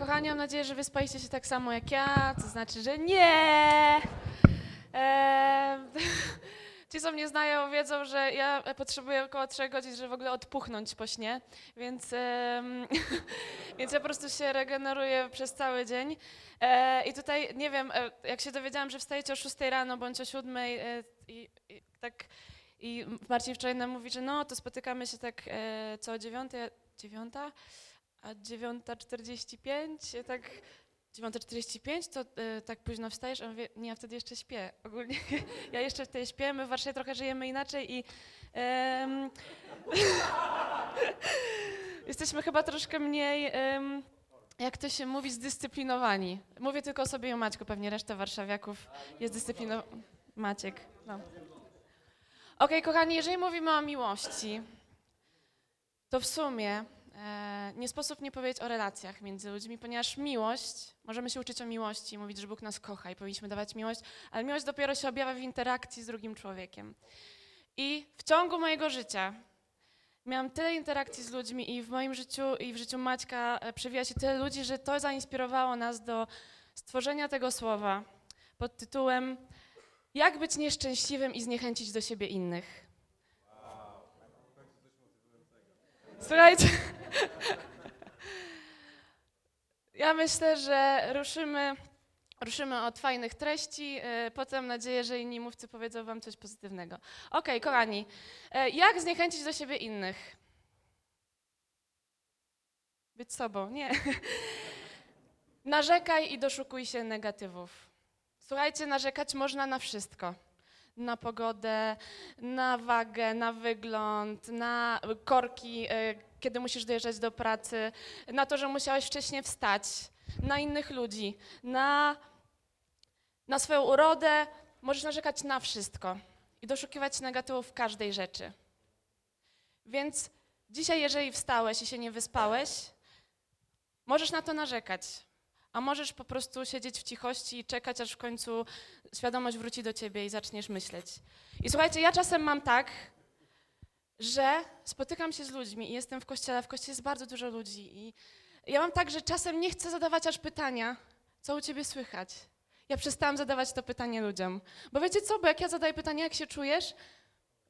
kochani, mam nadzieję, że wyspaliście się tak samo jak ja, to znaczy, że nie! Eee, ci, co mnie znają, wiedzą, że ja potrzebuję około 3 godzin, żeby w ogóle odpuchnąć po śnie, więc, więc ja po prostu się regeneruję przez cały dzień. E, I tutaj, nie wiem, e, jak się dowiedziałam, że wstajecie o 6 rano bądź o 7 e, i, i tak... I Marcin wczoraj nam mówi, że no, to spotykamy się tak e, co 9, 9, a 9.45, tak 9.45, to e, tak późno wstajesz? A mówię, nie, ja wtedy jeszcze śpię. Ogólnie ja jeszcze wtedy śpię, my w Warszawie trochę żyjemy inaczej i em, jesteśmy chyba troszkę mniej, em, jak to się mówi, zdyscyplinowani. Mówię tylko o sobie i o Maćku, pewnie reszta warszawiaków jest dyscyplinowana. Maciek, no. Okej, kochani, jeżeli mówimy o miłości, to w sumie e, nie sposób nie powiedzieć o relacjach między ludźmi, ponieważ miłość, możemy się uczyć o miłości, mówić, że Bóg nas kocha i powinniśmy dawać miłość, ale miłość dopiero się objawia w interakcji z drugim człowiekiem. I w ciągu mojego życia miałam tyle interakcji z ludźmi i w moim życiu i w życiu Maćka e, przewija się tyle ludzi, że to zainspirowało nas do stworzenia tego słowa pod tytułem Jak być nieszczęśliwym i zniechęcić do siebie innych. Słuchajcie. Ja myślę, że ruszymy, ruszymy od fajnych treści, e, potem nadzieję, że inni mówcy powiedzą wam coś pozytywnego. Okej, kochani, e, jak zniechęcić do siebie innych? Być sobą, nie. Narzekaj i doszukuj się negatywów. Słuchajcie, narzekać można na wszystko. Na pogodę, na wagę, na wygląd, na korki, e, kiedy musisz dojeżdżać do pracy, na to, że musiałeś wcześniej wstać, na innych ludzi, na, na swoją urodę. Możesz narzekać na wszystko i doszukiwać negatywów w każdej rzeczy. Więc dzisiaj, jeżeli wstałeś i się nie wyspałeś, możesz na to narzekać. A możesz po prostu siedzieć w cichości i czekać, aż w końcu świadomość wróci do ciebie i zaczniesz myśleć. I słuchajcie, ja czasem mam tak, że spotykam się z ludźmi i jestem w kościele, w kościele jest bardzo dużo ludzi i ja mam tak, że czasem nie chcę zadawać aż pytania, co u ciebie słychać. Ja przestałam zadawać to pytanie ludziom. Bo wiecie co, bo jak ja zadaję pytanie, jak się czujesz,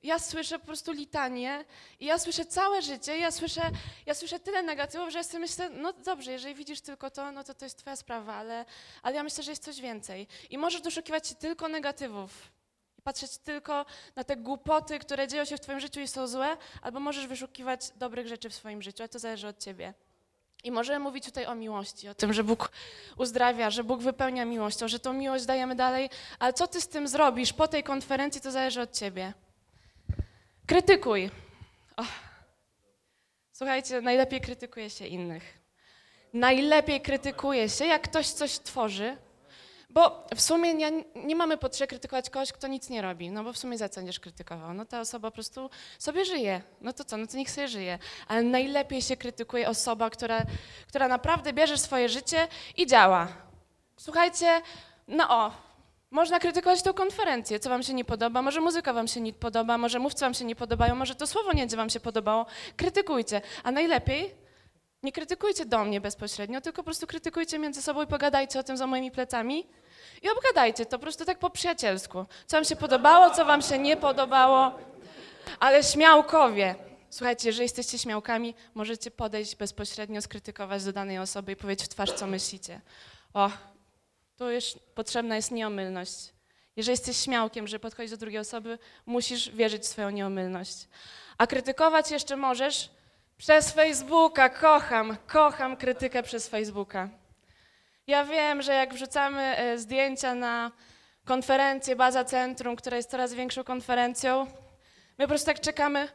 ja słyszę po prostu litanie i ja słyszę całe życie, ja słyszę, ja słyszę tyle negatywów, że ja sobie myślę, no dobrze, jeżeli widzisz tylko to, no to to jest twoja sprawa, ale, ale ja myślę, że jest coś więcej. I możesz doszukiwać się tylko negatywów i patrzeć tylko na te głupoty, które dzieją się w twoim życiu i są złe, albo możesz wyszukiwać dobrych rzeczy w swoim życiu, a to zależy od ciebie. I możemy mówić tutaj o miłości, o tym, że Bóg uzdrawia, że Bóg wypełnia miłością, że tą miłość dajemy dalej, ale co ty z tym zrobisz po tej konferencji, to zależy od ciebie. Krytykuj. Och. Słuchajcie, najlepiej krytykuje się innych. Najlepiej krytykuje się, jak ktoś coś tworzy, bo w sumie nie, nie mamy potrzeby krytykować kogoś, kto nic nie robi, no bo w sumie za co będziesz krytykował? No ta osoba po prostu sobie żyje, no to co, no to niech sobie żyje. Ale najlepiej się krytykuje osoba, która, która naprawdę bierze swoje życie i działa. Słuchajcie, no o, można krytykować tę konferencję, co wam się nie podoba, może muzyka wam się nie podoba, może mówcy wam się nie podobają, może to słowo nie wam się podobało. Krytykujcie, a najlepiej nie krytykujcie do mnie bezpośrednio, tylko po prostu krytykujcie między sobą i pogadajcie o tym za moimi plecami i obgadajcie to po prostu tak po przyjacielsku. Co wam się podobało, co wam się nie podobało, ale śmiałkowie. Słuchajcie, jeżeli jesteście śmiałkami, możecie podejść bezpośrednio, skrytykować do danej osoby i powiedzieć w twarz, co myślicie. O, tu już potrzebna jest nieomylność. Jeżeli jesteś śmiałkiem, że podchodzisz do drugiej osoby, musisz wierzyć w swoją nieomylność. A krytykować jeszcze możesz przez Facebooka. Kocham, kocham krytykę przez Facebooka. Ja wiem, że jak wrzucamy e, zdjęcia na konferencję Baza Centrum, która jest coraz większą konferencją, my po prostu tak czekamy,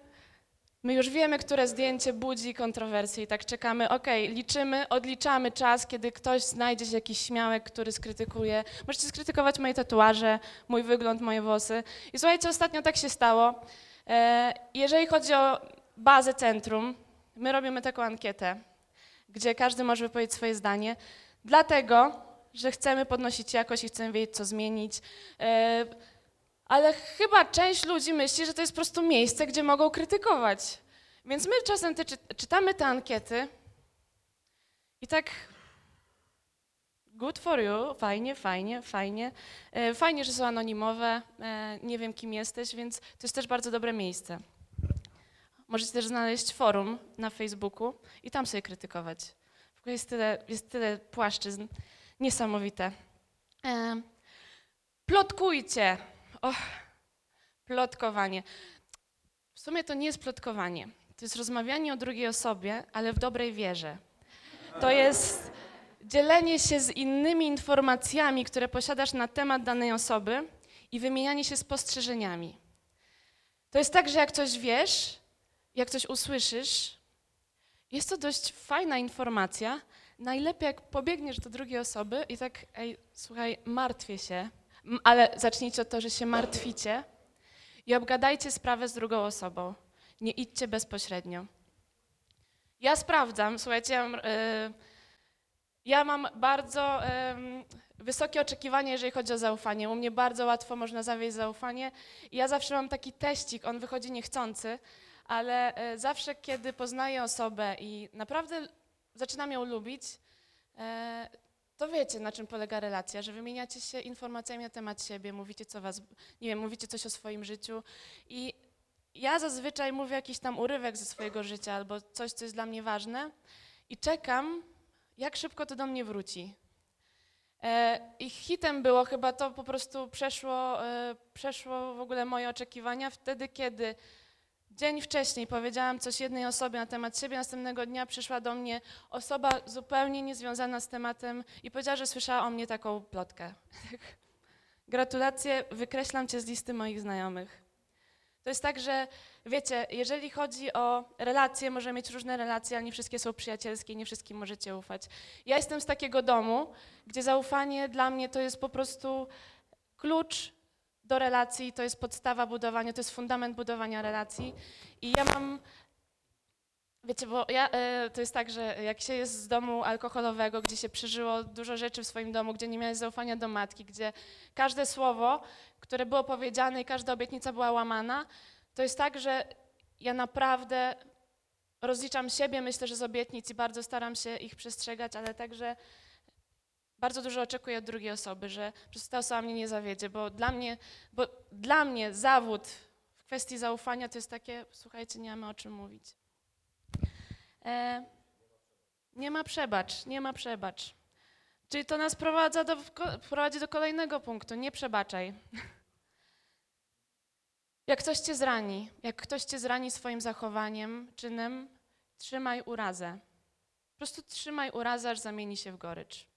My już wiemy, które zdjęcie budzi kontrowersje i tak czekamy, okej, liczymy, odliczamy czas, kiedy ktoś znajdzie się jakiś śmiałek, który skrytykuje. Możecie skrytykować moje tatuaże, mój wygląd, moje włosy. I słuchajcie, ostatnio tak się stało. E, jeżeli chodzi o bazę centrum, my robimy taką ankietę, gdzie każdy może wypowiedzieć swoje zdanie, dlatego, że chcemy podnosić jakość i chcemy wiedzieć, co zmienić. Ale chyba część ludzi myśli, że to jest po prostu miejsce, gdzie mogą krytykować. Więc my czasem te, czy, czytamy te ankiety i tak good for you, fajnie, fajnie, fajnie. E, Fajnie, że są anonimowe, e, nie wiem kim jesteś, więc to jest też bardzo dobre miejsce. Możecie też znaleźć forum na Facebooku i tam sobie krytykować. W ogóle jest tyle, jest tyle płaszczyzn, niesamowite. E, Plotkujcie. Och, plotkowanie. W sumie to nie jest plotkowanie. To jest rozmawianie o drugiej osobie, ale w dobrej wierze. To jest dzielenie się z innymi informacjami, które posiadasz na temat danej osoby i wymienianie się spostrzeżeniami. To jest tak, że jak coś wiesz, jak coś usłyszysz, jest to dość fajna informacja. Najlepiej jak pobiegniesz do drugiej osoby i tak, ej, słuchaj, martwię się, ale zacznijcie od to, że się martwicie i obgadajcie sprawę z drugą osobą. Nie idźcie bezpośrednio. Ja sprawdzam, słuchajcie, ja mam, e, bardzo wysokie oczekiwania, jeżeli chodzi o zaufanie. U mnie bardzo łatwo można zawieść zaufanie. I ja zawsze mam taki teścik, on wychodzi niechcący, ale e, zawsze, kiedy poznaję osobę i naprawdę zaczynam ją lubić, e, to wiecie, na czym polega relacja, że wymieniacie się informacjami na temat siebie, mówicie, co was, nie wiem, mówicie coś o swoim życiu i ja zazwyczaj mówię jakiś tam urywek ze swojego życia albo coś, co jest dla mnie ważne i czekam, jak szybko to do mnie wróci. E, Ich hitem było chyba to po prostu przeszło, e, przeszło w ogóle moje oczekiwania wtedy, kiedy dzień wcześniej powiedziałam coś jednej osobie na temat siebie, następnego dnia przyszła do mnie osoba zupełnie niezwiązana z tematem i powiedziała, że słyszała o mnie taką plotkę. Gratulacje, wykreślam cię z listy moich znajomych. To jest tak, że wiecie, jeżeli chodzi o relacje, możemy mieć różne relacje, ale nie wszystkie są przyjacielskie, nie wszystkim możecie ufać. Ja jestem z takiego domu, gdzie zaufanie dla mnie to jest po prostu klucz do relacji, to jest podstawa budowania, to jest fundament budowania relacji. I ja mam, wiecie, bo ja, e, to jest tak, że jak się jest z domu alkoholowego, gdzie się przeżyło dużo rzeczy w swoim domu, gdzie nie miałeś zaufania do matki, gdzie każde słowo, które było powiedziane i każda obietnica była łamana, to jest tak, że ja naprawdę rozliczam siebie, myślę, że z obietnic i bardzo staram się ich przestrzegać, ale także bardzo dużo oczekuję od drugiej osoby, że prostu ta osoba mnie nie zawiedzie, bo dla mnie, bo dla mnie zawód w kwestii zaufania to jest takie, słuchajcie, nie mamy o czym mówić. E, nie ma przebacz, nie ma przebacz. Czyli to nas prowadza do, prowadzi do kolejnego punktu, nie przebaczaj. Jak ktoś cię zrani, jak ktoś cię zrani swoim zachowaniem, czynem, trzymaj urazę. Po prostu trzymaj urazę, aż zamieni się w gorycz.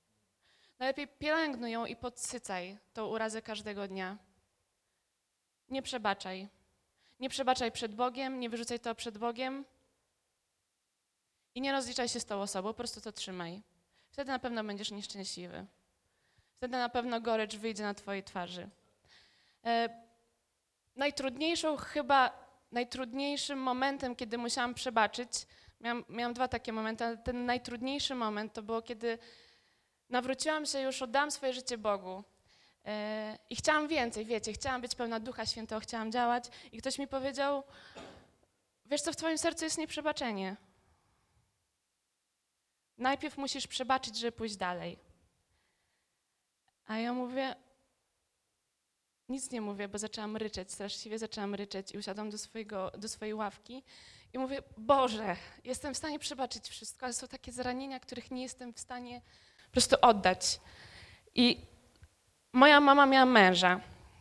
Najlepiej pielęgnuj ją i podsycaj tą urazę każdego dnia. Nie przebaczaj. Nie przebaczaj przed Bogiem, nie wyrzucaj to przed Bogiem i nie rozliczaj się z tą osobą, po prostu to trzymaj. Wtedy na pewno będziesz nieszczęśliwy. Wtedy na pewno gorycz wyjdzie na twojej twarzy. E, najtrudniejszą chyba, najtrudniejszym momentem, kiedy musiałam przebaczyć, miałam, miałam dwa takie momenty, ale ten najtrudniejszy moment to było, kiedy nawróciłam się, już oddałam swoje życie Bogu. E, I chciałam więcej, wiecie, chciałam być pełna Ducha Świętego, chciałam działać. I ktoś mi powiedział, wiesz co, w twoim sercu jest nieprzebaczenie. Najpierw musisz przebaczyć, żeby pójść dalej. A ja mówię, nic nie mówię, bo zaczęłam ryczeć, straszliwie zaczęłam ryczeć i usiadłam do, swojego, do swojej ławki i mówię, Boże, jestem w stanie przebaczyć wszystko, ale są takie zranienia, których nie jestem w stanie po prostu oddać. I moja mama miała męża,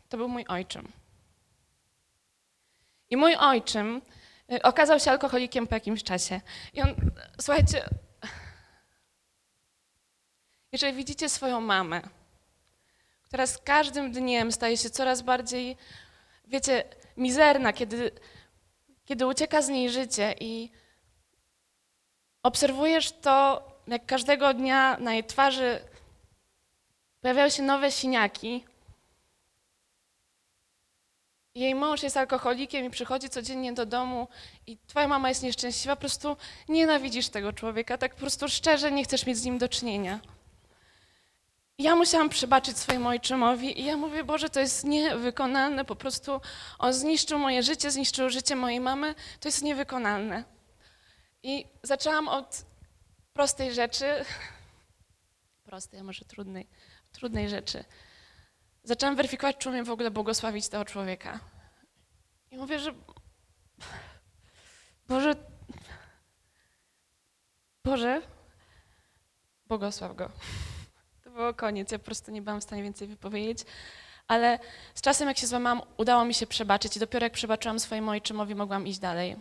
to był mój ojczym. I mój ojczym y, okazał się alkoholikiem po jakimś czasie. I on, słuchajcie, jeżeli widzicie swoją mamę, która z każdym dniem staje się coraz bardziej, wiecie, mizerna, kiedy, kiedy ucieka z niej życie i obserwujesz to, jak każdego dnia na jej twarzy pojawiają się nowe siniaki. Jej mąż jest alkoholikiem i przychodzi codziennie do domu i twoja mama jest nieszczęśliwa, po prostu nienawidzisz tego człowieka, tak po prostu szczerze nie chcesz mieć z nim do czynienia. Ja musiałam przebaczyć swojemu ojczymowi i ja mówię, Boże, to jest niewykonalne, po prostu on zniszczył moje życie, zniszczył życie mojej mamy, to jest niewykonalne. I zaczęłam od prostej rzeczy, prostej, a może trudnej, trudnej rzeczy. Zaczęłam weryfikować, czy umiem w ogóle błogosławić tego człowieka. I mówię, że Boże, Boże, błogosław go. To było koniec, ja po prostu nie byłam w stanie więcej wypowiedzieć. Ale z czasem, jak się złamałam, udało mi się przebaczyć i dopiero jak przebaczyłam swojemu ojczymowi, mogłam iść dalej.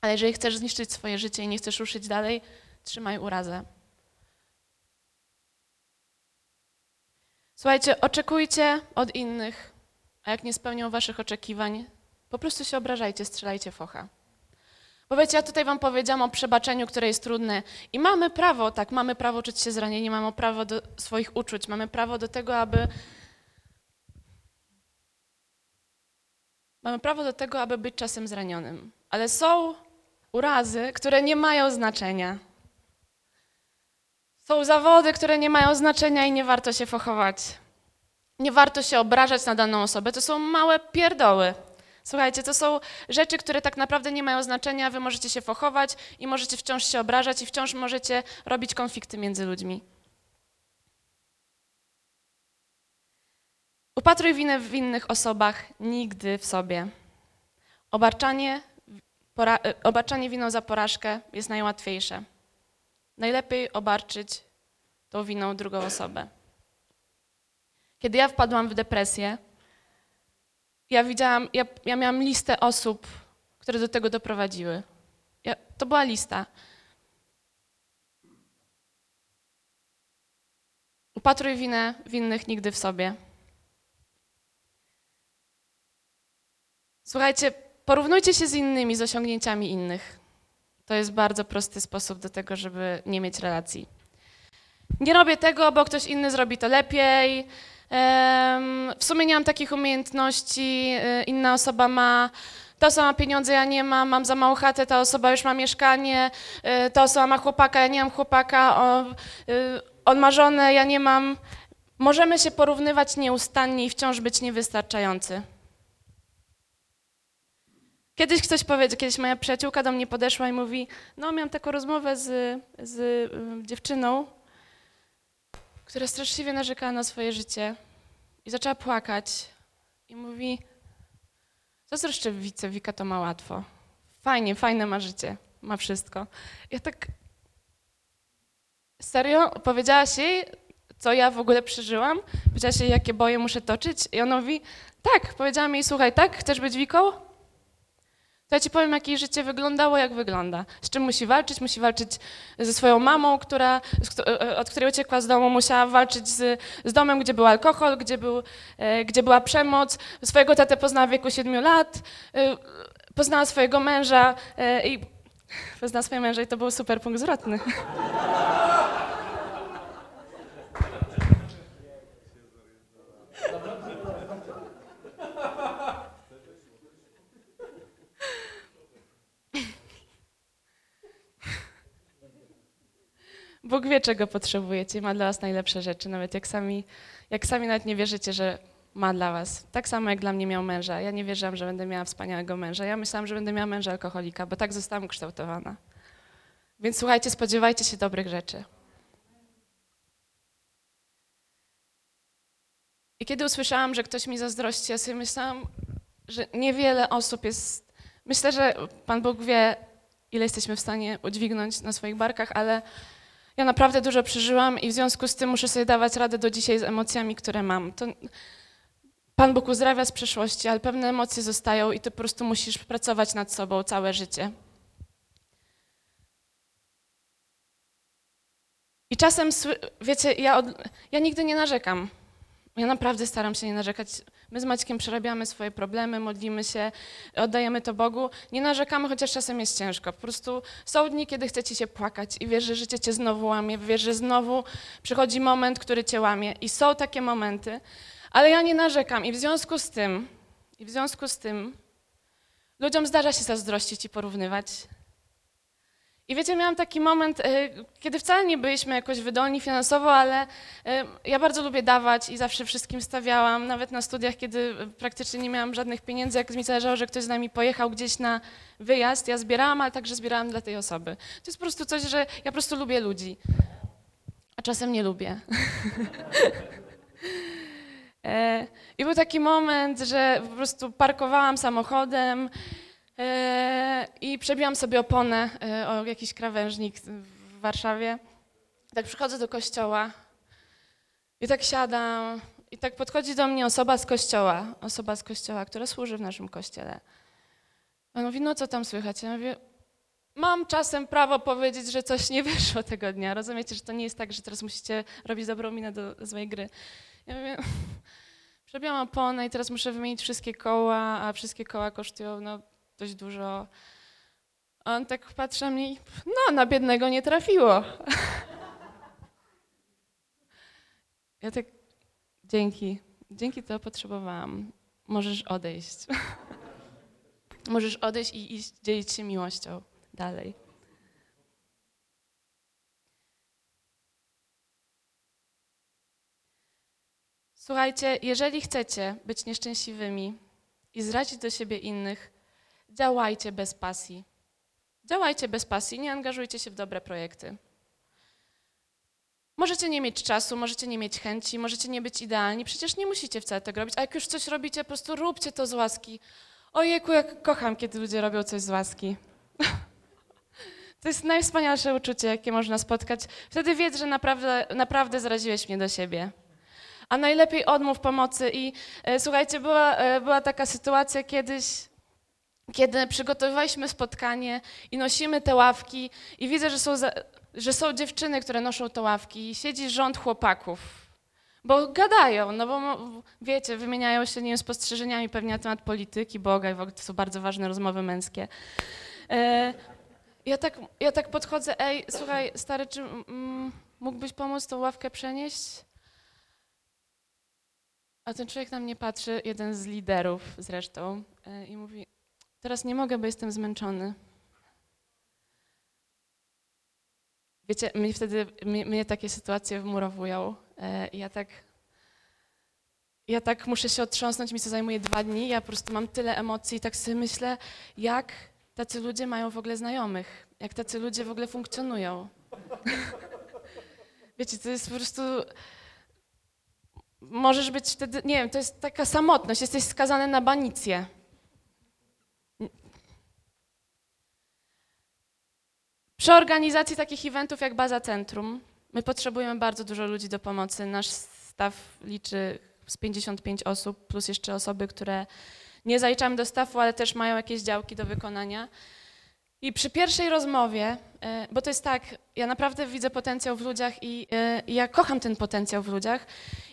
Ale jeżeli chcesz zniszczyć swoje życie i nie chcesz ruszyć dalej, trzymaj urazę. Słuchajcie, oczekujcie od innych, a jak nie spełnią waszych oczekiwań, po prostu się obrażajcie, strzelajcie focha. Bo wiecie, ja tutaj wam powiedziałam o przebaczeniu, które jest trudne i mamy prawo, tak, mamy prawo czuć się zranieni, mamy prawo do swoich uczuć, mamy prawo do tego, aby Mamy prawo do tego, aby być czasem zranionym, ale są urazy, które nie mają znaczenia. Są zawody, które nie mają znaczenia i nie warto się fochować. Nie warto się obrażać na daną osobę. To są małe pierdoły. Słuchajcie, to są rzeczy, które tak naprawdę nie mają znaczenia. Wy możecie się fochować i możecie wciąż się obrażać i wciąż możecie robić konflikty między ludźmi. Upatruj winę w innych osobach, nigdy w sobie. Obarczanie, pora, e, obarczanie winą za porażkę jest najłatwiejsze. Najlepiej obarczyć tą winą drugą osobę. Kiedy ja wpadłam w depresję, ja widziałam, ja, ja miałam listę osób, które do tego doprowadziły. Ja, to była lista. Upatruj winę winnych nigdy w sobie. Słuchajcie, porównujcie się z innymi, z osiągnięciami innych. To jest bardzo prosty sposób do tego, żeby nie mieć relacji. Nie robię tego, bo ktoś inny zrobi to lepiej. W sumie nie mam takich umiejętności, y, inna osoba ma. Ta osoba ma pieniądze, ja nie mam, mam za małą chatę, ta osoba już ma mieszkanie, y, ta osoba ma chłopaka, ja nie mam chłopaka, o, y, on ma żonę, ja nie mam. Możemy się porównywać nieustannie i wciąż być niewystarczający. Kiedyś ktoś powiedział, kiedyś moja przyjaciółka do mnie podeszła i mówi, no miałam taką rozmowę z, z dziewczyną, która straszliwie narzekała na swoje życie i zaczęła płakać i mówi, zazdroszczę Wice, Wika to ma łatwo. Fajnie, fajne ma życie, ma wszystko. Ja tak, serio, powiedziałaś jej, co ja w ogóle przeżyłam? Powiedziałaś jej, jakie boje muszę toczyć? I ona mówi, tak, powiedziałam jej, słuchaj, tak, chcesz być Wiką? To ja ci powiem, jak jej życie wyglądało, jak wygląda. Z czym musi walczyć? Musi walczyć ze swoją mamą, która, któ- e, od której uciekła z domu. Musiała walczyć z, z domem, gdzie był alkohol, gdzie, był, e, gdzie była przemoc. Swojego tatę poznała w wieku 7 lat. e, Poznała swojego męża e, i poznała swojego męża i to był super punkt zwrotny. Bóg wie, czego potrzebujecie, ma dla was najlepsze rzeczy, nawet jak sami, jak sami nawet nie wierzycie, że ma dla was. Tak samo jak dla mnie miał męża. Ja nie wierzyłam, że będę miała wspaniałego męża. Ja myślałam, że będę miała męża alkoholika, bo tak zostałam ukształtowana. Więc słuchajcie, spodziewajcie się dobrych rzeczy. I kiedy usłyszałam, że ktoś mi zazdrości, ja sobie myślałam, że niewiele osób jest. Myślę, że Pan Bóg wie, ile jesteśmy w stanie udźwignąć na swoich barkach, ale ja naprawdę dużo przeżyłam i w związku z tym muszę sobie dawać radę do dzisiaj z emocjami, które mam. To Pan Bóg uzdrawia z przeszłości, ale pewne emocje zostają i ty po prostu musisz pracować nad sobą całe życie. I czasem, wiecie, ja, od, ja nigdy nie narzekam. Ja naprawdę staram się nie narzekać. My z Maćkiem przerabiamy swoje problemy, modlimy się, oddajemy to Bogu. Nie narzekamy, chociaż czasem jest ciężko. Po prostu są dni, kiedy chcecie się płakać i wiesz, że życie cię znowu łamie, wiesz, że znowu przychodzi moment, który cię łamie. I są takie momenty, ale ja nie narzekam. I w związku z tym, i w związku z tym, ludziom zdarza się zazdrościć i porównywać. I wiecie, miałam taki moment, e, kiedy wcale nie byliśmy jakoś wydolni finansowo, ale e, ja bardzo lubię dawać i zawsze wszystkim stawiałam, nawet na studiach, kiedy praktycznie nie miałam żadnych pieniędzy, jak mi zależało, że ktoś z nami pojechał gdzieś na wyjazd, ja zbierałam, ale także zbierałam dla tej osoby. To jest po prostu coś, że ja po prostu lubię ludzi. A czasem nie lubię. E, I był taki moment, że po prostu parkowałam samochodem i przebiłam sobie oponę e, o jakiś krawężnik w Warszawie. Tak przychodzę do kościoła i tak siadam i tak podchodzi do mnie osoba z kościoła, osoba z kościoła, która służy w naszym kościele. On mówi, no co tam słychać? Ja mówię, mam czasem prawo powiedzieć, że coś nie wyszło tego dnia. Rozumiecie, że to nie jest tak, że teraz musicie robić dobrą minę do złej gry. Ja mówię, przebiłam oponę i teraz muszę wymienić wszystkie koła, a wszystkie koła kosztują no, dość dużo. A on tak patrzy na mnie i, no, na biednego nie trafiło. Ja tak, dzięki, dzięki to potrzebowałam. Możesz odejść. Możesz odejść i iść dzielić się miłością dalej. Słuchajcie, jeżeli chcecie być nieszczęśliwymi i zrazić do siebie innych, działajcie bez pasji. Działajcie bez pasji, nie angażujcie się w dobre projekty. Możecie nie mieć czasu, możecie nie mieć chęci, możecie nie być idealni, przecież nie musicie wcale tego robić, a jak już coś robicie, po prostu róbcie to z łaski. Ojejku, jak kocham, kiedy ludzie robią coś z łaski. To jest najwspanialsze uczucie, jakie można spotkać. Wtedy wiedz, że naprawdę, naprawdę zaraziłeś mnie do siebie. A najlepiej odmów pomocy. I e, słuchajcie, była, e, była taka sytuacja kiedyś, kiedy przygotowywaliśmy spotkanie i nosimy te ławki i widzę, że są, za, że są dziewczyny, które noszą te ławki i siedzi rząd chłopaków. Bo gadają, no bo wiecie, wymieniają się nie spostrzeżeniami pewnie na temat polityki, Boga i w ogóle to są bardzo ważne rozmowy męskie. E, ja, tak, ja tak podchodzę, ej, słuchaj, stary, czy mm, mógłbyś pomóc tą ławkę przenieść? A ten człowiek na mnie patrzy, jeden z liderów zresztą, e, i mówi, teraz nie mogę, bo jestem zmęczony. Wiecie, mnie wtedy, mnie, mnie takie sytuacje wmurowują. E, ja tak, ja tak muszę się otrząsnąć, mi to zajmuje dwa dni, ja po prostu mam tyle emocji i tak sobie myślę, jak tacy ludzie mają w ogóle znajomych, jak tacy ludzie w ogóle funkcjonują. Wiecie, to jest po prostu... Możesz być wtedy, nie wiem, to jest taka samotność, jesteś skazany na banicję. Przy organizacji takich eventów jak Baza Centrum, my potrzebujemy bardzo dużo ludzi do pomocy. Nasz staw liczy z 55 osób, plus jeszcze osoby, które nie zaliczamy do stafu, ale też mają jakieś działki do wykonania. I przy pierwszej rozmowie, e, bo to jest tak, ja naprawdę widzę potencjał w ludziach i e, i ja kocham ten potencjał w ludziach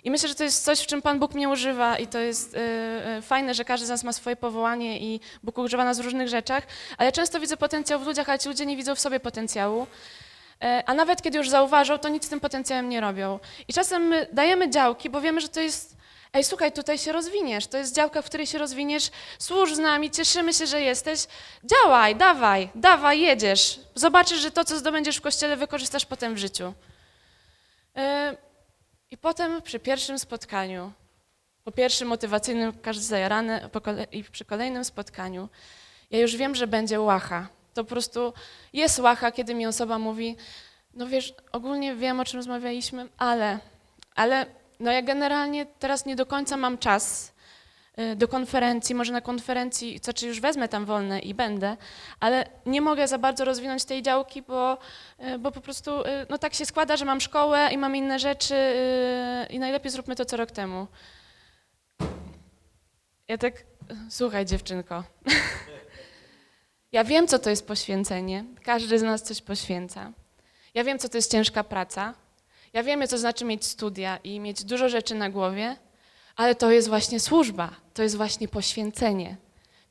i myślę, że to jest coś, w czym Pan Bóg mnie używa i to jest e, fajne, że każdy z nas ma swoje powołanie i Bóg używa nas w różnych rzeczach, ale ja często widzę potencjał w ludziach, ale ci ludzie nie widzą w sobie potencjału. A nawet kiedy już zauważą, to nic z tym potencjałem nie robią. I czasem my dajemy działki, bo wiemy, że to jest Ej, słuchaj, tutaj się rozwiniesz. To jest działka, w której się rozwiniesz. Służ z nami, cieszymy się, że jesteś. Działaj, dawaj, dawaj, jedziesz. Zobaczysz, że to, co zdobędziesz w kościele, wykorzystasz potem w życiu. Yy, I potem przy pierwszym spotkaniu, po pierwszym motywacyjnym, każdy zajarany, i przy kolejnym spotkaniu, ja już wiem, że będzie łacha. To po prostu jest łacha, kiedy mi osoba mówi, no wiesz, ogólnie wiem, o czym rozmawialiśmy, ale, ale no ja generalnie teraz nie do końca mam czas y, do konferencji, może na konferencji, znaczy już wezmę tam wolne i będę, ale nie mogę za bardzo rozwinąć tej działki, bo, y, bo po prostu y, no tak się składa, że mam szkołę i mam inne rzeczy i najlepiej zróbmy to co rok temu. Ja tak, słuchaj dziewczynko, ja wiem, co to jest poświęcenie, każdy z nas coś poświęca. Ja wiem, co to jest ciężka praca, ja wiem, co znaczy mieć studia i mieć dużo rzeczy na głowie, ale to jest właśnie służba, to jest właśnie poświęcenie.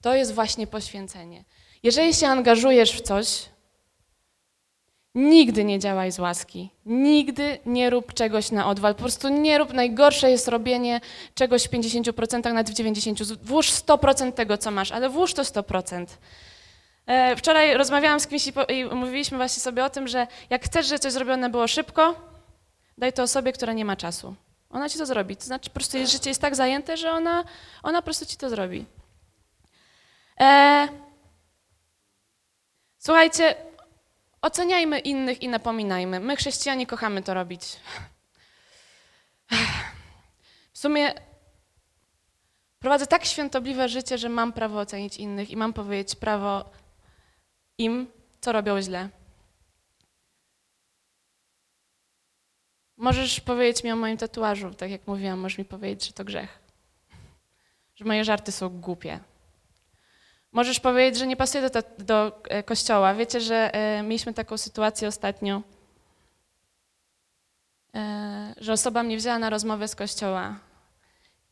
To jest właśnie poświęcenie. Jeżeli się angażujesz w coś, nigdy nie działaj z łaski. Nigdy nie rób czegoś na odwal. Po prostu nie rób. Najgorsze jest robienie czegoś w 50%, nawet w 90%. Włóż 100% tego, co masz, ale włóż to 100%. E, Wczoraj rozmawiałam z kimś i mówiliśmy właśnie sobie o tym, że jak chcesz, żeby coś zrobione było szybko, daj to osobie, która nie ma czasu. Ona ci to zrobi. To znaczy, po prostu jej życie jest tak zajęte, że ona, ona po prostu ci to zrobi. E... Słuchajcie, Oceniajmy innych i napominajmy. My, chrześcijanie, kochamy to robić. W sumie prowadzę tak świętobliwe życie, że mam prawo ocenić innych i mam powiedzieć prawo im, co robią źle. Możesz powiedzieć mi o moim tatuażu, tak jak mówiłam, możesz mi powiedzieć, że to grzech. Że moje żarty są głupie. Możesz powiedzieć, że nie pasuje do, do e, kościoła. Wiecie, że e, mieliśmy taką sytuację ostatnio, e, że osoba mnie wzięła na rozmowę z kościoła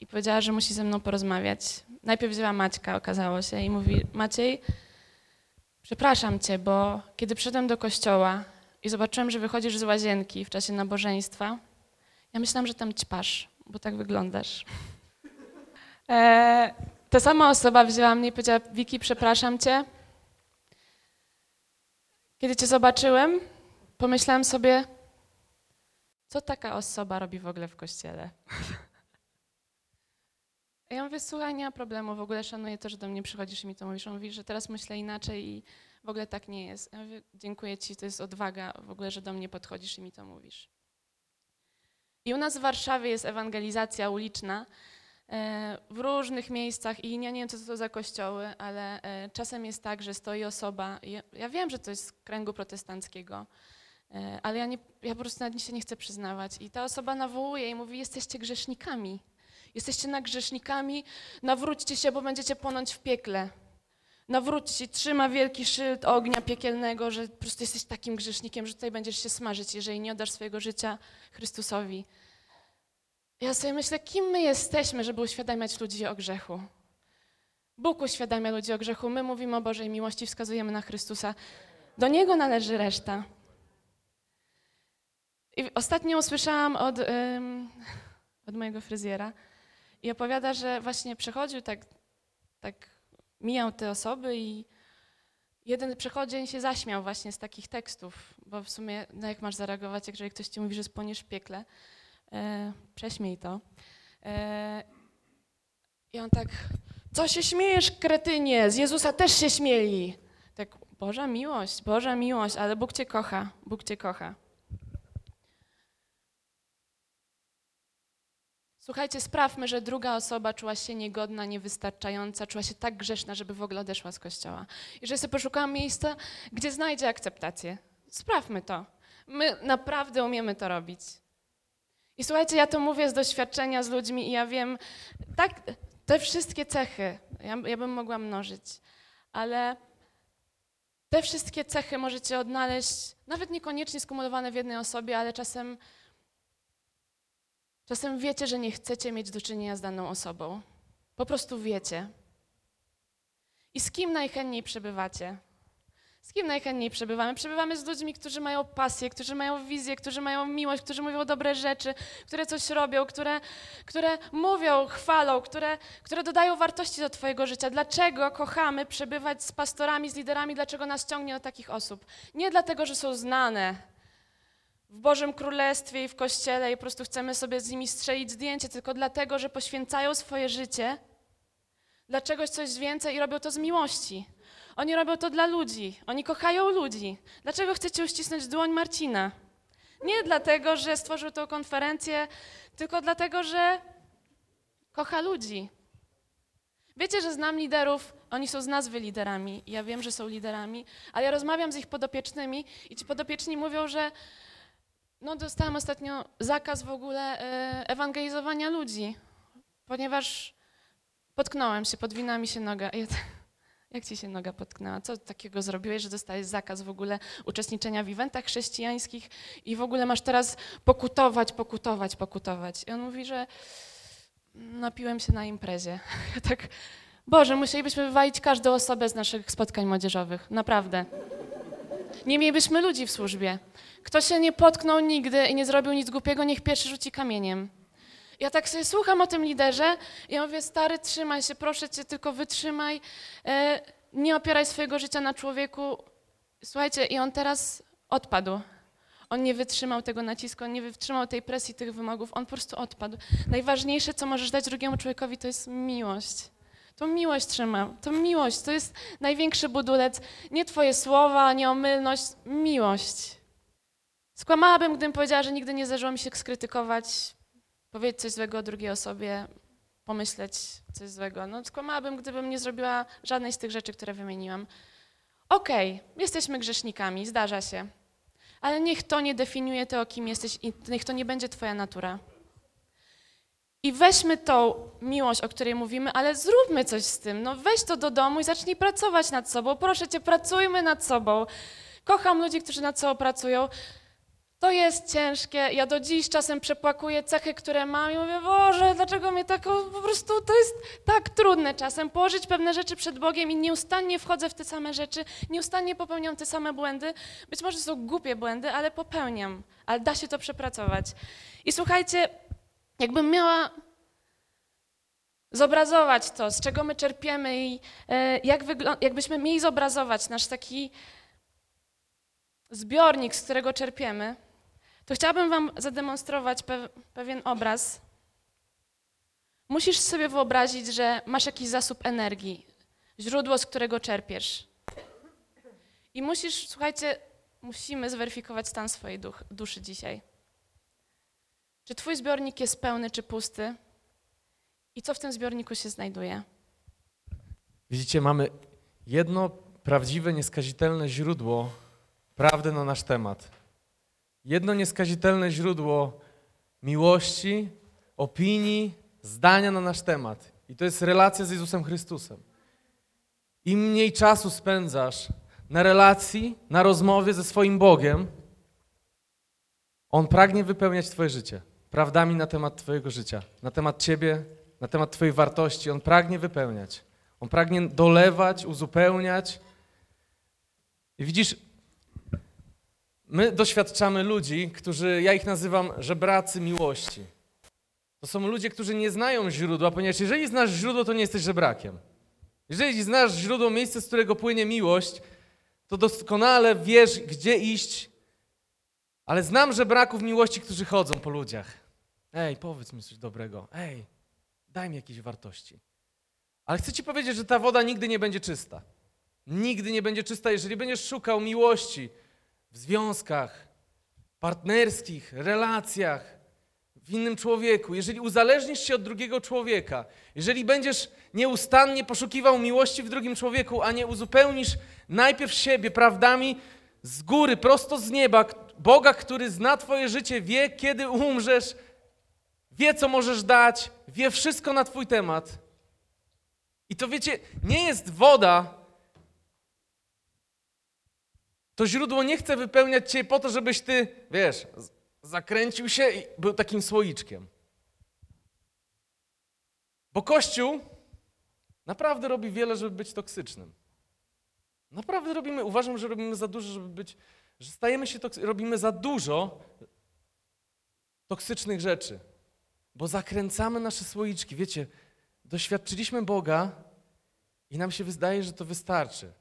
i powiedziała, że musi ze mną porozmawiać. Najpierw wzięła Maćka, okazało się, i mówi: Maciej, przepraszam cię, bo kiedy przyszedłem do kościoła i zobaczyłem, że wychodzisz z łazienki w czasie nabożeństwa, ja myślałam, że tam ćpasz, bo tak wyglądasz. E, ta sama osoba wzięła mnie i powiedziała: Wiki, przepraszam cię. Kiedy cię zobaczyłem, pomyślałam sobie, co taka osoba robi w ogóle w kościele. Ja mówię, słuchaj, nie ma problemu, w ogóle szanuję to, że do mnie przychodzisz i mi to mówisz. On mówi, że teraz myślę inaczej i w ogóle tak nie jest. Ja mówię, dziękuję ci, to jest odwaga w ogóle, że do mnie podchodzisz i mi to mówisz. I u nas w Warszawie jest ewangelizacja uliczna e, w różnych miejscach i ja nie wiem, co to za kościoły, ale e, czasem jest tak, że stoi osoba, ja, ja wiem, że to jest z kręgu protestanckiego, e, ale ja, nie, ja po prostu nawet się nie chcę przyznawać. I ta osoba nawołuje i mówi, jesteście grzesznikami. Jesteście nagrzesznikami, nawróćcie się, bo będziecie płonąć w piekle. Nawróćcie, trzyma wielki szyld ognia piekielnego, że po prostu jesteś takim grzesznikiem, że tutaj będziesz się smażyć, jeżeli nie oddasz swojego życia Chrystusowi. Ja sobie myślę, kim my jesteśmy, żeby uświadamiać ludzi o grzechu. Bóg uświadamia ludzi o grzechu, my mówimy o Bożej miłości, wskazujemy na Chrystusa. Do Niego należy reszta. I ostatnio usłyszałam od, ym, od mojego fryzjera i opowiada, że właśnie przechodził tak, tak mijał te osoby i jeden przechodzień się zaśmiał właśnie z takich tekstów, bo w sumie, no jak masz zareagować, jeżeli ktoś ci mówi, że spłoniesz w piekle, e, prześmiej to. E, I on tak, co się śmiejesz, kretynie, z Jezusa też się śmieli. Tak, Boża miłość, Boża miłość, ale Bóg cię kocha, Bóg cię kocha. Słuchajcie, sprawmy, że druga osoba czuła się niegodna, niewystarczająca, czuła się tak grzeszna, żeby w ogóle odeszła z kościoła. I że sobie poszukała miejsca, gdzie znajdzie akceptację. Sprawmy to. My naprawdę umiemy to robić. I słuchajcie, ja to mówię z doświadczenia z ludźmi i ja wiem, tak, te wszystkie cechy, ja, ja bym mogła mnożyć, ale te wszystkie cechy możecie odnaleźć, nawet niekoniecznie skumulowane w jednej osobie, ale czasem Czasem wiecie, że nie chcecie mieć do czynienia z daną osobą. Po prostu wiecie. I z kim najchętniej przebywacie? Z kim najchętniej przebywamy? Przebywamy z ludźmi, którzy mają pasję, którzy mają wizję, którzy mają miłość, którzy mówią dobre rzeczy, które coś robią, które, które mówią, chwalą, które, które dodają wartości do Twojego życia. Dlaczego kochamy przebywać z pastorami, z liderami? Dlaczego nas ciągnie do takich osób? Nie dlatego, że są znane, w Bożym Królestwie i w Kościele i po prostu chcemy sobie z nimi strzelić zdjęcie, tylko dlatego, że poświęcają swoje życie dla czegoś coś więcej i robią to z miłości. Oni robią to dla ludzi, oni kochają ludzi. Dlaczego chcecie uścisnąć dłoń Marcina? Nie dlatego, że stworzył tę konferencję, tylko dlatego, że kocha ludzi. Wiecie, że znam liderów, oni są z nazwy liderami, ja wiem, że są liderami, ale ja rozmawiam z ich podopiecznymi i ci podopieczni mówią, że no, dostałam ostatnio zakaz w ogóle e, ewangelizowania ludzi, ponieważ potknąłem się, podwinęła mi się noga. Ja jak ci się noga potknęła? Co takiego zrobiłeś, że dostałeś zakaz w ogóle uczestniczenia w eventach chrześcijańskich i w ogóle masz teraz pokutować, pokutować, pokutować? I on mówi, że napiłem się na imprezie. Ja tak, Boże, musielibyśmy wywalić każdą osobę z naszych spotkań młodzieżowych, naprawdę. Nie mielibyśmy ludzi w służbie. Kto się nie potknął nigdy i nie zrobił nic głupiego, niech pierwszy rzuci kamieniem. Ja tak sobie słucham o tym liderze i ja mówię, stary, trzymaj się, proszę cię, tylko wytrzymaj, e, nie opieraj swojego życia na człowieku. Słuchajcie, i on teraz odpadł. On nie wytrzymał tego nacisku, on nie wytrzymał tej presji, tych wymogów, on po prostu odpadł. Najważniejsze, co możesz dać drugiemu człowiekowi, to jest miłość. To miłość trzyma, to miłość, to jest największy budulec. Nie twoje słowa, nie omylność, miłość. Skłamałabym, gdybym powiedziała, że nigdy nie zdarzyło mi się skrytykować, powiedzieć coś złego o drugiej osobie, pomyśleć coś złego. No, skłamałabym, gdybym nie zrobiła żadnej z tych rzeczy, które wymieniłam. Okej, jesteśmy grzesznikami, zdarza się. Ale niech to nie definiuje tego, kim jesteś i niech to nie będzie twoja natura. I weźmy tą miłość, o której mówimy, ale zróbmy coś z tym. No weź to do domu i zacznij pracować nad sobą. Proszę cię, pracujmy nad sobą. Kocham ludzi, którzy nad sobą pracują. To jest ciężkie. Ja do dziś czasem przepłakuję cechy, które mam i mówię, Boże, dlaczego mnie tak, po prostu to jest tak trudne czasem. Położyć pewne rzeczy przed Bogiem i nieustannie wchodzę w te same rzeczy, nieustannie popełniam te same błędy. Być może są głupie błędy, ale popełniam. Ale da się to przepracować. I słuchajcie, jakbym miała zobrazować to, z czego my czerpiemy i e, jak jakbyśmy mieli zobrazować nasz taki zbiornik, z którego czerpiemy, to chciałabym Wam zademonstrować pe- pewien obraz. Musisz sobie wyobrazić, że masz jakiś zasób energii, źródło, z którego czerpiesz. I musisz, słuchajcie, musimy zweryfikować stan swojej duszy dzisiaj. Czy Twój zbiornik jest pełny, czy pusty? I co w tym zbiorniku się znajduje? Widzicie, mamy jedno prawdziwe, nieskazitelne źródło prawdy na nasz temat. Jedno nieskazitelne źródło miłości, opinii, zdania na nasz temat. I to jest relacja z Jezusem Chrystusem. Im mniej czasu spędzasz na relacji, na rozmowie ze swoim Bogiem, On pragnie wypełniać Twoje życie prawdami na temat Twojego życia, na temat Ciebie, na temat Twojej wartości. On pragnie wypełniać. On pragnie dolewać, uzupełniać. I widzisz, my doświadczamy ludzi, którzy, ja ich nazywam żebracy miłości. To są ludzie, którzy nie znają źródła, ponieważ jeżeli znasz źródło, to nie jesteś żebrakiem. Jeżeli znasz źródło, miejsce, z którego płynie miłość, to doskonale wiesz, gdzie iść. Ale znam żebraków miłości, którzy chodzą po ludziach. Ej, powiedz mi coś dobrego. Ej, daj mi jakieś wartości. Ale chcę ci powiedzieć, że ta woda nigdy nie będzie czysta. Nigdy nie będzie czysta, jeżeli będziesz szukał miłości w związkach partnerskich, relacjach, w innym człowieku, jeżeli uzależnisz się od drugiego człowieka, jeżeli będziesz nieustannie poszukiwał miłości w drugim człowieku, a nie uzupełnisz najpierw siebie prawdami z góry, prosto z nieba, Boga, który zna Twoje życie, wie, kiedy umrzesz, wie, co możesz dać, wie wszystko na Twój temat. I to wiecie, nie jest woda. To źródło nie chce wypełniać cię po to, żebyś ty, wiesz, zakręcił się i był takim słoiczkiem. Bo Kościół naprawdę robi wiele, żeby być toksycznym. Naprawdę robimy, uważam, że robimy za dużo, żeby być, że stajemy się robimy za dużo toksycznych rzeczy, bo zakręcamy nasze słoiczki. Wiecie, doświadczyliśmy Boga i nam się wydaje, że to wystarczy.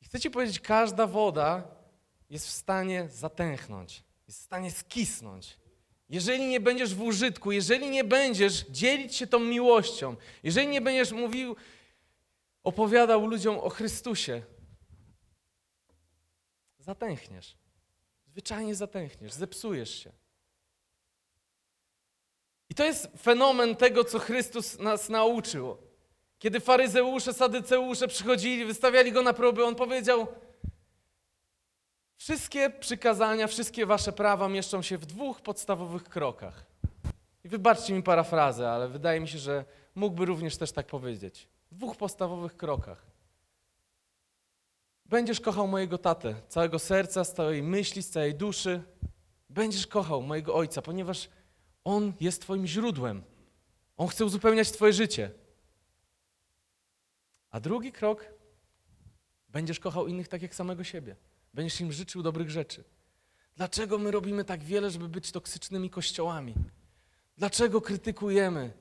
I chcę ci powiedzieć, każda woda jest w stanie zatęchnąć, jest w stanie skisnąć. Jeżeli nie będziesz w użytku, jeżeli nie będziesz dzielić się tą miłością, jeżeli nie będziesz mówił, opowiadał ludziom o Chrystusie, zatęchniesz. Zwyczajnie zatęchniesz, zepsujesz się. I to jest fenomen tego, co Chrystus nas nauczył. Kiedy faryzeusze, sadyceusze przychodzili, wystawiali go na próby, on powiedział: Wszystkie przykazania, wszystkie wasze prawa mieszczą się w dwóch podstawowych krokach. I wybaczcie mi parafrazę, ale wydaje mi się, że mógłby również też tak powiedzieć. W dwóch podstawowych krokach. Będziesz kochał mojego tatę, całego serca, z całej myśli, z całej duszy. Będziesz kochał mojego ojca, ponieważ on jest Twoim źródłem. On chce uzupełniać Twoje życie. A drugi krok, będziesz kochał innych tak jak samego siebie. Będziesz im życzył dobrych rzeczy. Dlaczego my robimy tak wiele, żeby być toksycznymi kościołami? Dlaczego krytykujemy?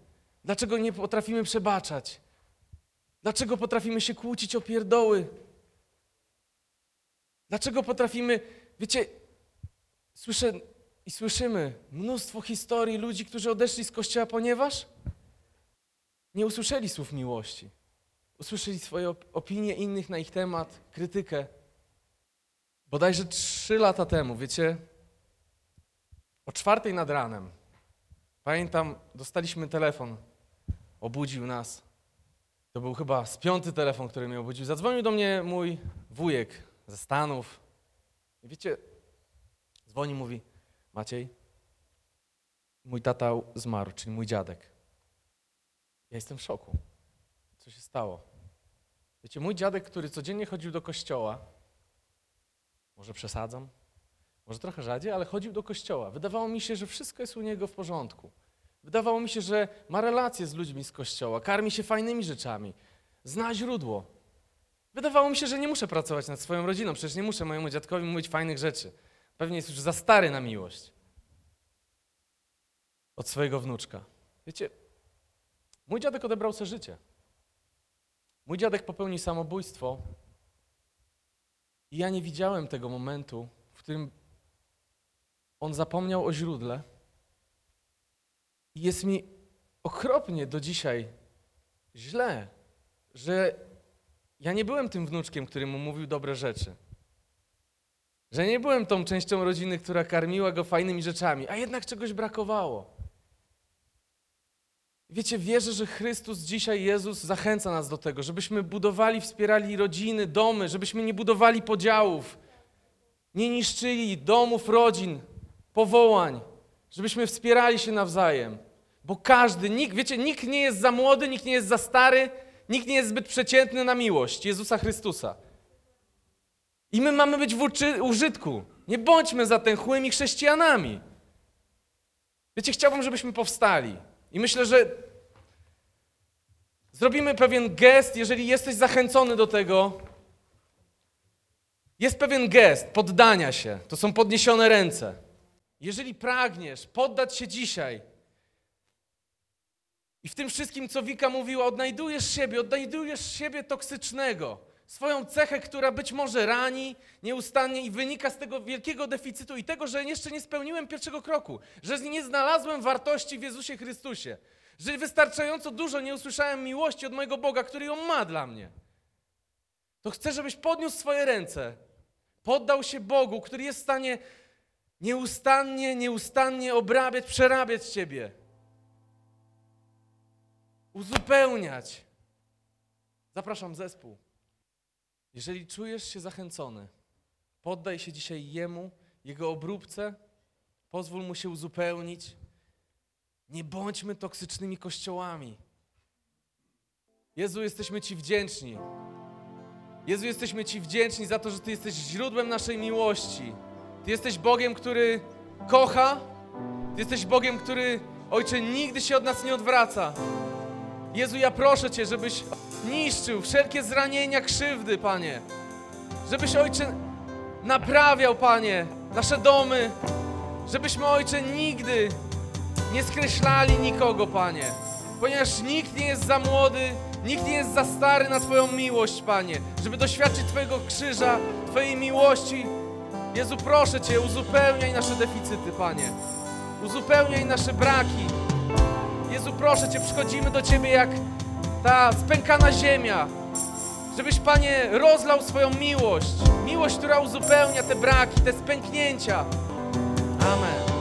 Dlaczego nie potrafimy przebaczać? Dlaczego potrafimy się kłócić o pierdoły? Dlaczego potrafimy, wiecie, słyszę i słyszymy mnóstwo historii ludzi, którzy odeszli z kościoła, ponieważ nie usłyszeli słów miłości. Usłyszeli swoje op- opinie innych na ich temat, krytykę. Bodajże trzy lata temu, wiecie, o czwartej nad ranem, pamiętam, dostaliśmy telefon, obudził nas. To był chyba z piąty telefon, który mnie obudził. Zadzwonił do mnie mój wujek ze Stanów. I wiecie, dzwoni, mówi, Maciej, mój tata zmarł, czyli mój dziadek. Ja jestem w szoku. Co się stało? Wiecie, mój dziadek, który codziennie chodził do kościoła, może przesadzam, może trochę rzadziej, ale chodził do kościoła. Wydawało mi się, że wszystko jest u niego w porządku. Wydawało mi się, że ma relacje z ludźmi z kościoła, karmi się fajnymi rzeczami, zna źródło. Wydawało mi się, że nie muszę pracować nad swoją rodziną, przecież nie muszę mojemu dziadkowi mówić fajnych rzeczy. Pewnie jest już za stary na miłość od swojego wnuczka. Wiecie, mój dziadek odebrał sobie życie. Mój dziadek popełnił samobójstwo i ja nie widziałem tego momentu, w którym on zapomniał o źródle. I jest mi okropnie do dzisiaj źle, że ja nie byłem tym wnuczkiem, który mu mówił dobre rzeczy. Że nie byłem tą częścią rodziny, która karmiła go fajnymi rzeczami, a jednak czegoś brakowało. Wiecie, wierzę, że Chrystus dzisiaj, Jezus zachęca nas do tego, żebyśmy budowali, wspierali rodziny, domy, żebyśmy nie budowali podziałów, nie niszczyli domów, rodzin, powołań, żebyśmy wspierali się nawzajem. Bo każdy, nikt, wiecie, nikt nie jest za młody, nikt nie jest za stary, nikt nie jest zbyt przeciętny na miłość Jezusa Chrystusa. I my mamy być w użytku. Nie bądźmy zatęchłymi chrześcijanami. Wiecie, chciałbym, żebyśmy powstali. I myślę, że zrobimy pewien gest, jeżeli jesteś zachęcony do tego. Jest pewien gest poddania się. To są podniesione ręce. Jeżeli pragniesz poddać się dzisiaj i w tym wszystkim, co Wika mówiła, odnajdujesz siebie, odnajdujesz siebie toksycznego, swoją cechę, która być może rani nieustannie i wynika z tego wielkiego deficytu i tego, że jeszcze nie spełniłem pierwszego kroku, że nie znalazłem wartości w Jezusie Chrystusie, że wystarczająco dużo nie usłyszałem miłości od mojego Boga, który ją ma dla mnie. To chcę, żebyś podniósł swoje ręce, poddał się Bogu, który jest w stanie nieustannie, nieustannie obrabiać, przerabiać Ciebie. Uzupełniać. Zapraszam zespół. Jeżeli czujesz się zachęcony, poddaj się dzisiaj Jemu, Jego obróbce, pozwól Mu się uzupełnić. Nie bądźmy toksycznymi kościołami. Jezu, jesteśmy Ci wdzięczni. Jezu, jesteśmy Ci wdzięczni za to, że Ty jesteś źródłem naszej miłości. Ty jesteś Bogiem, który kocha. Ty jesteś Bogiem, który, Ojcze, nigdy się od nas nie odwraca. Jezu, ja proszę Cię, żebyś niszczył wszelkie zranienia, krzywdy, Panie. Żebyś, Ojcze, naprawiał, Panie, nasze domy. Żebyśmy, Ojcze, nigdy nie skreślali nikogo, Panie. Ponieważ nikt nie jest za młody, nikt nie jest za stary na Twoją miłość, Panie. Żeby doświadczyć Twojego krzyża, Twojej miłości. Jezu, proszę Cię, uzupełniaj nasze deficyty, Panie. Uzupełniaj nasze braki. Jezu, proszę Cię, przychodzimy do Ciebie jak ta spękana ziemia, żebyś, Panie, rozlał swoją miłość, miłość, która uzupełnia te braki, te spęknięcia. Amen.